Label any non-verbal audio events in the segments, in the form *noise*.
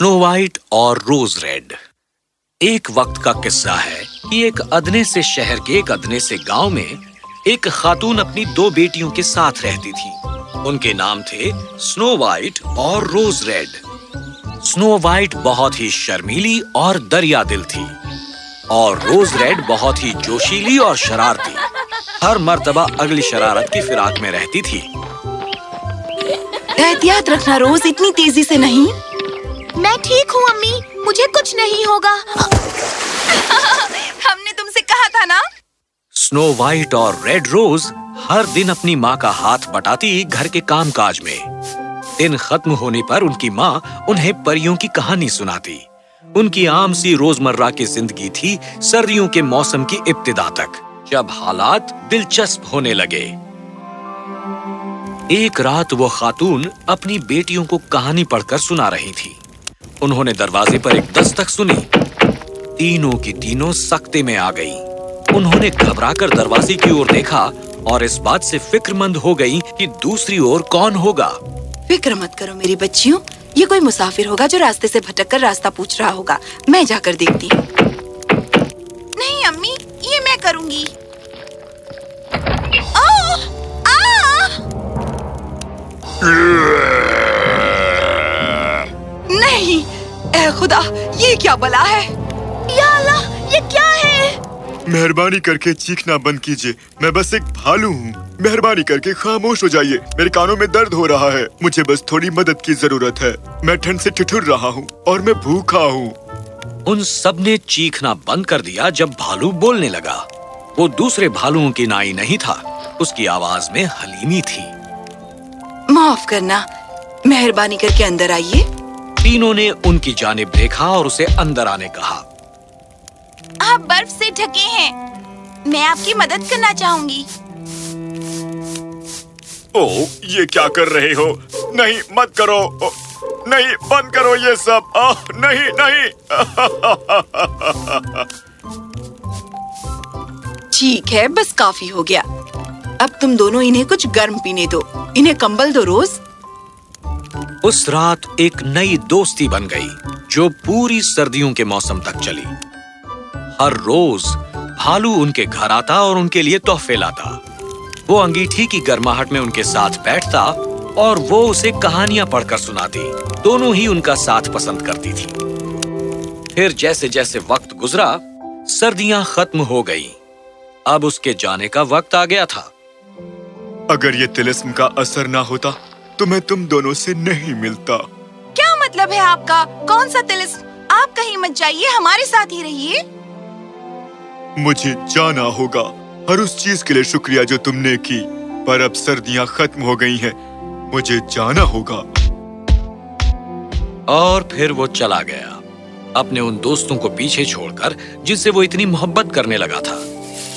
Snow White और रोज red. एक वक्त का किस्सा है कि एक अदने से शहर के एक अदने से गाँव में एक खातून अपनी दो बेटियों के साथ रहती थी। उनके नाम थे स्नो वाइट और रोज रेड। स्नो वाइट बहुत ही शर्मीली और दरिया दिल थी और रोज रेड बहुत ही जोशीली और शरारती हर मर्तबा अगली शरारत की फिराक में रहती थी। एहतियात रखना रोज इतनी तेज़ी से नहीं? मैं ठीक हूँ अम्मी। मुझे कुछ नहीं होगा। *laughs* हमने तुमसे कहा था ना? स्नो वाइट और रेड रोज हर दिन अपनी माँ का हाथ बटाती घर के काम काज में। दिन खत्म होने पर उनकी माँ उन्हें परियों की कहानी सुनाती। उनकी आम सी रोज़मर्रा की ज़िंदगी थी सर्दियों के मौसम की इब्तिदा तक जब हालात दिलचस्प होने लगे। एक रात वो खातून अपनी बेटियों को कहानी पढ़कर सुना रही थी। उन्होंने दरवाजे पर एक दस्तक सुनी। तीनों की तीनों सख्ते में आ गई। उन्होंने घबराकर दरवाजे की ओर देखा और इस बात से फिक्रमंद हो गई कि दूसरी ओर कौन होगा। फ़िक्र मत करो मेरी बच्चियों ये कोई मुसाफिर होगा जो रास्ते से भटक कर रास्ता पूछ रहा होगा। मैं जाकर देखती हूँ। नहीं अम्मी ये मैं करूँगी। आ, ए खुदा ये क्या बला है? या अल्लाह ये क्या है? मेहरबानी करके चीखना बंद कीजिए। मैं बस एक भालू हूँ। मेहरबानी करके खामोश हो जाइए। मेरे कानों में दर्द हो रहा है। मुझे बस थोड़ी मदद की ज़रूरत है। मैं ठंड से ठिठुर रहा हूँ और मैं भूखा हूँ। उन सबने चीखना बंद कर दिया जब भालू बोलने लगा। वो दूसरे भालुओं की नाई नहीं था। उसकी आवाज़ में हलीमी थी। माफ़ करना। मेहरबानी करके अंदर आइए। तीनों ने उनकी जानिब देखा और उसे अंदर आने कहा। आप बर्फ़ से ढके हैं। मैं आपकी मदद करना चाहूँगी। ओ ये क्या कर रहे हो? नहीं मत करो। ओ, नहीं बंद करो ये सब। आ, नहीं नहीं। *laughs* ठीक है बस काफ़ी हो गया। अब तुम दोनों इन्हें कुछ गर्म पीने दो। इन्हें कंबल दो रोज। उस रात एक नई दोस्ती बन गई, जो पूरी सर्दियों के मौसम तक चली। हर रोज भालू उनके घर आता और उनके लिए तोहफे लाता। वो अंगीठी की गर्माहट में उनके साथ बैठता और वो उसे कहानियाँ पढ़कर सुनाती। दोनों ही उनका साथ पसंद करती थी। फिर जैसे जैसे वक्त गुजरा, सर्दियाँ खत्म हो गईं। अब उसके जाने का वक्त आ गया था। अगर ये तिलिस्म का असर ना होता तो मैं तुम दोनों से नहीं मिलता। क्या मतलब है आपका? कौन सा तिलिस्म आप कहीं मत जाइए हमारे साथ ही रहिए। मुझे जाना होगा हर उस चीज़ के लिए शुक्रिया जो तुमने की। पर अब सर्दियाँ खत्म हो गई हैं मुझे जाना होगा। और फिर वो चला गया अपने उन दोस्तों को पीछे छोड़कर जिससे वो इतनी मोहब्बत करने लगा था।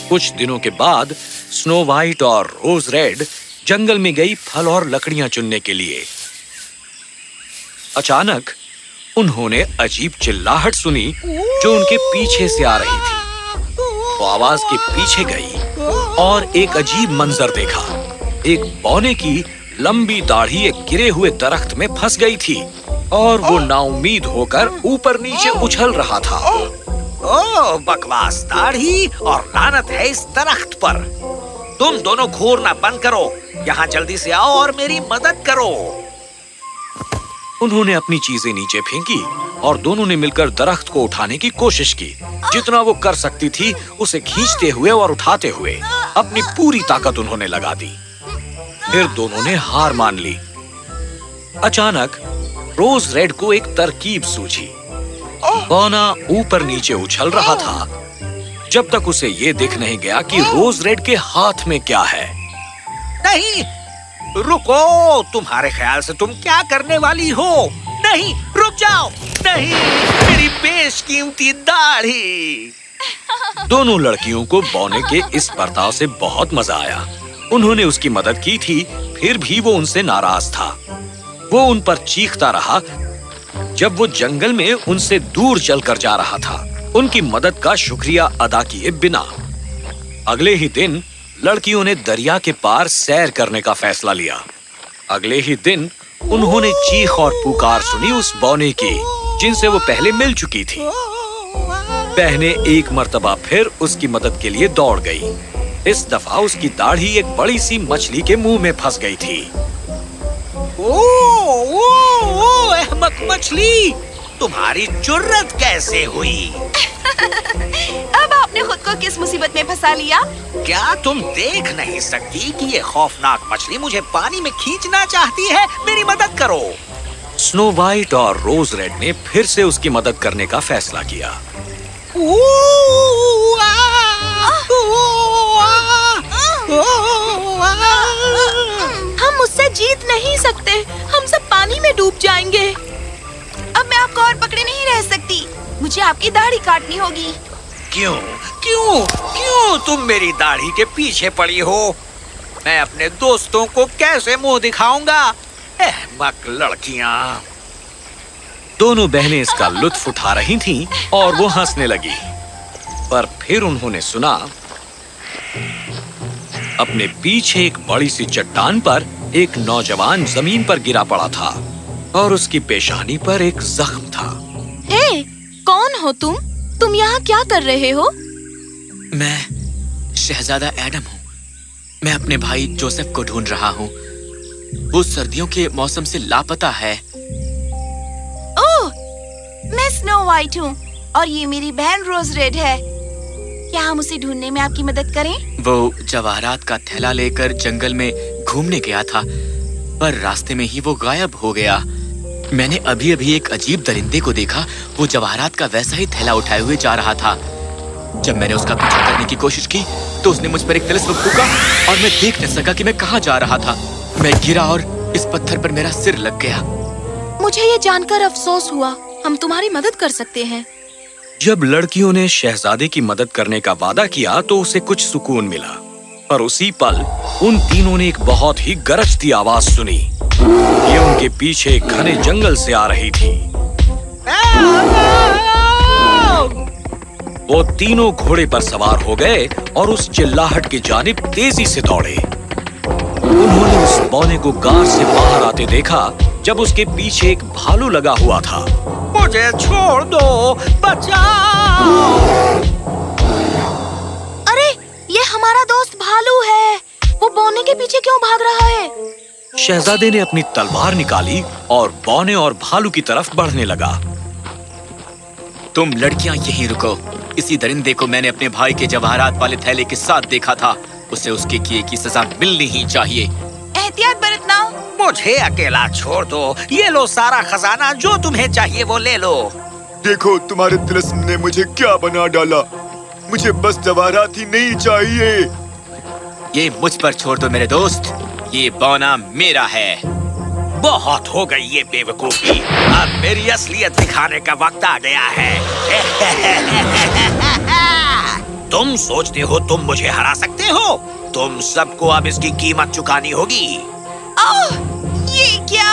कुछ दिनों के बाद स्नो वाइट और रोज रेड जंगल में गई फल और लकड़ियाँ चुनने के लिए। अचानक उन्होंने अजीब चिल्लाहट सुनी जो उनके पीछे से आ रही थी। वो आवाज़ के पीछे गई और एक अजीब मंजर देखा। एक बौने की लंबी दाढ़ी एक गिरे हुए दरख्त में फंस गई थी और वो नाउमीद होकर ऊपर नीचे उछल रहा था। ओ, बकवास दाढ़ी और लानत है इस दरख्त पर। तुम दोनों घूरना बंद करो। यहाँ जल्दी से आओ और मेरी मदद करो। उन्होंने अपनी चीज़ें नीचे फेंकी और दोनों ने मिलकर दरख्त को उठाने की कोशिश की। जितना वो कर सकती थी उसे खींचते हुए और उठाते हुए अपनी पूरी ताकत उन्होंने लगा दी। फिर दोनों ने हार मान ली। अचानक रोज रेड को एक तरकीब सूझी। बौना ऊपर नीचे उछल रहा था। जब तक उसे ये दिख नहीं गया कि रोज रेड के हाथ में क्या है। नहीं रुको तुम्हारे ख्याल से तुम क्या करने वाली हो? नहीं रुक जाओ। नहीं मेरी बेशकीमती दाढ़ी। दोनों लड़कियों को बौने के इस बर्ताव से बहुत मज़ा आया। उन्होंने उसकी मदद की थी फिर भी वो उनसे नाराज़ था। वो उन पर चीखता रहा जब वो जंगल में उनसे दूर चलकर जा रहा था। उनकी मदद का शुक्रिया अदा किए बिना। अगले ही दिन लड़कियों ने दरिया के पार सैर करने का फैसला लिया। अगले ही दिन उन्होंने चीख और पुकार सुनी उस बौने की जिनसे वो पहले मिल चुकी थी। बहनें एक मर्तबा फिर उसकी मदद के लिए दौड़ गई। इस दफ़ा उसकी दाढ़ी एक बड़ी सी मछली के मुँह में फंस गई थी। ओ, ओ, ओ, मछली! तुम्हारी जुर्रत कैसे हुई? *laughs* अब आपने खुद को किस मुसीबत में फंसा लिया? क्या तुम देख नहीं सकती कि ये खौफनाक मछली मुझे पानी में खींचना चाहती है? मेरी मदद करो। स्नो वाइट और रोज रेड ने फिर से उसकी मदद करने का फैसला किया। हम उससे जीत नहीं सकते। हम सब पानी में डूब जाएँगे। अब मैं आपको और पकड़े नहीं रह सकती। मुझे आपकी दाढ़ी काटनी होगी। क्यों? क्यों? क्यों तुम मेरी दाढ़ी के पीछे पड़ी हो? मैं अपने दोस्तों को कैसे मुँह दिखाऊँगा? अहमक लड़कियाँ। दोनों बहनें इसका लुत्फ उठा रही थीं और वो हंसने लगी। पर फिर उन्होंने सुना अपने पीछे एक बड़ी सी चट्टान पर एक नौजवान ज़मीन पर गिरा पड़ा था। और उसकी पेशानी पर एक जख्म था। हे कौन हो तुम? तुम यहाँ क्या कर रहे हो? मैं शहजादा एडम हूँ। मैं अपने भाई जोसेफ को ढूंढ रहा हूँ। वो सर्दियों के मौसम से लापता है। ओह मैं स्नो वाइट हूँ और ये मेरी बहन रोज रेड है। क्या हम उसे ढूँढने में आपकी मदद करें? वो जवाहरात का थैला लेकर जंगल में घूमने गया था पर रास्ते में ही वो गायब हो गया। मैंने अभी अभी एक अजीब दरिंदे को देखा। वो जवाहरात का वैसा ही थैला उठाए हुए जा रहा था। जब मैंने उसका पीछा करने की कोशिश की तो उसने मुझ पर एक तिलिस्म फूका और मैं देख न सका कि मैं कहाँ जा रहा था। मैं गिरा और इस पत्थर पर मेरा सिर लग गया। मुझे ये जानकर अफसोस हुआ हम तुम्हारी मदद कर सकते हैं। जब लड़कियों ने शहजादे की मदद करने का वादा किया तो उसे कुछ सुकून मिला। पर उसी पल, उन तीनों ने एक बहुत ही गरजती आवाज़ सुनी। ये उनके पीछे घने जंगल से आ रही थी। वो तीनों घोड़े पर सवार हो गए और उस चिल्लाहट की जानिब तेज़ी से दौड़े। उन्होंने उस बौने को गार से बाहर आते देखा, जब उसके पीछे एक भालू लगा हुआ था। मुझे छोड़ दो, बचाओ। हमारा दोस्त भालू है। वो बोने के पीछे क्यों भाग रहा है? शहजादे ने अपनी तलवार निकाली और बौने और भालू की तरफ़ बढ़ने लगा। तुम लड़कियाँ यहीं रुको। इसी दरिंदे को मैंने अपने भाई के जवाहरात वाले थैले के साथ देखा था। उसे उसके किए की सजा मिलनी ही चाहिए। एहतियात बरतना। मुझे अकेला छोड़ दो। ये लो सारा खजाना जो तुम्हें चाहिए वो ले लो। देखो तुम्हारे तिलस्म ने मुझे क्या बना डाला? मुझे बस जवाहरात ही नहीं चाहिए। ये मुझ पर छोड़ दो मेरे दोस्त। ये बौना मेरा है। बहुत हो गई ये बेवकूफ़ी। अब मेरी असलियत दिखाने का वक्त आ गया है। *laughs* तुम सोचते हो तुम मुझे हरा सकते हो? तुम सबको अब इसकी कीमत चुकानी होगी। ओह ये क्या?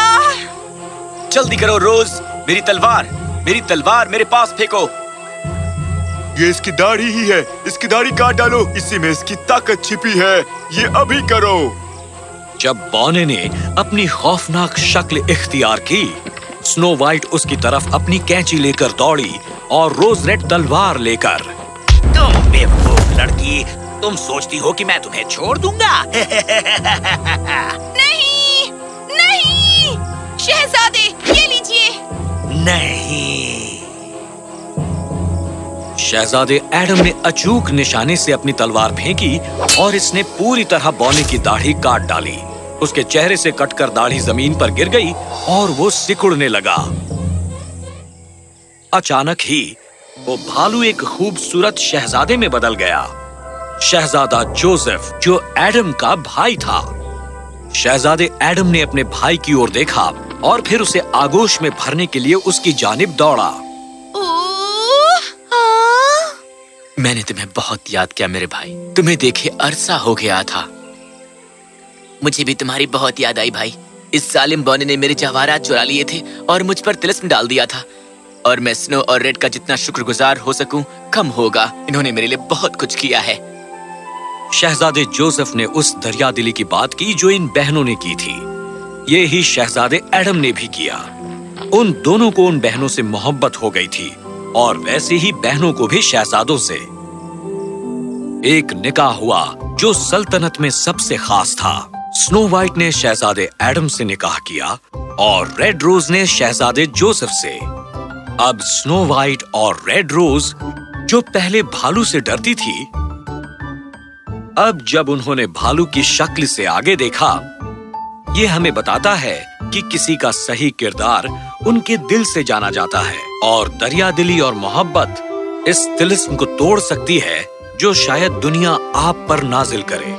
जल्दी करो रोज। मेरी तलवार मेरी तलवार मेरे पास फेंको। ये इसकी दाढ़ी ही है। इसकी दाढ़ी काट डालो। इसी में इसकी ताकत छिपी है। ये अभी करो। जब बौने ने अपनी खौफनाक शक्ल इख्तियार की स्नो वाइट उसकी तरफ़ अपनी कैंची लेकर दौड़ी और रोज रेड तलवार लेकर तुम बेवकूफ़ लड़की तुम सोचती हो कि मैं तुम्हें छोड़ दूँगा? *laughs* नहीं नहीं शहजादे ये लीजिए। नहीं। शहजादे एडम ने अचूक निशाने से अपनी तलवार फेंकी और इसने पूरी तरह बौने की दाढ़ी काट डाली। उसके चेहरे से कटकर दाढ़ी ज़मीन पर गिर गई और वो सिकुड़ने लगा। अचानक ही वो भालू एक खूबसूरत शहजादे में बदल गया। शहजादा जोसेफ, जो एडम का भाई था। शहजादे एडम ने अपने भाई की ओर देखा और फिर उसे आगोश में भरने के लिए उसकी जानिब दौड़ा। मैंने तुम्हें बहुत याद किया मेरे भाई। तुम्हें देखे अरसा हो गया था। मुझे भी तुम्हारी बहुत याद आई भाई। इस सालिम बौने ने मेरे जवाहरात चुरा लिए थे और मुझ पर तिलस्म डाल दिया था। और मैं स्नो और रेड का जितना शुक्रगुजार हो सकूँ, कम होगा। इन्होंने मेरे लिए बहुत कुछ किया है। शहजादे जोसेफ ने उस दरिया दिली की बात की जो इन बहनों ने की थी। ये ही शहजादे एडम ने भी किया। उन दोनों को उन बहनों से मोहब्बत हो गई थी। और वैसे ही बहनों को भी शहजादों से। एक निकाह हुआ जो सल्तनत में सबसे खास था। स्नो वाइट ने शहजादे एडम से निकाह किया और रेड रोज ने शहजादे जोसेफ से। अब स्नो वाइट और रेड रोज जो पहले भालू से डरती थी, अब जब उन्होंने भालू की शक्ल से आगे देखा, ये हमें बताता है कि किसी का सही किरदार उनके दिल से जाना जाता है। और दरिया दिली और मोहब्बत इस तिलिस्म को तोड़ सकती है जो शायद दुनिया आप पर नाजिल करे।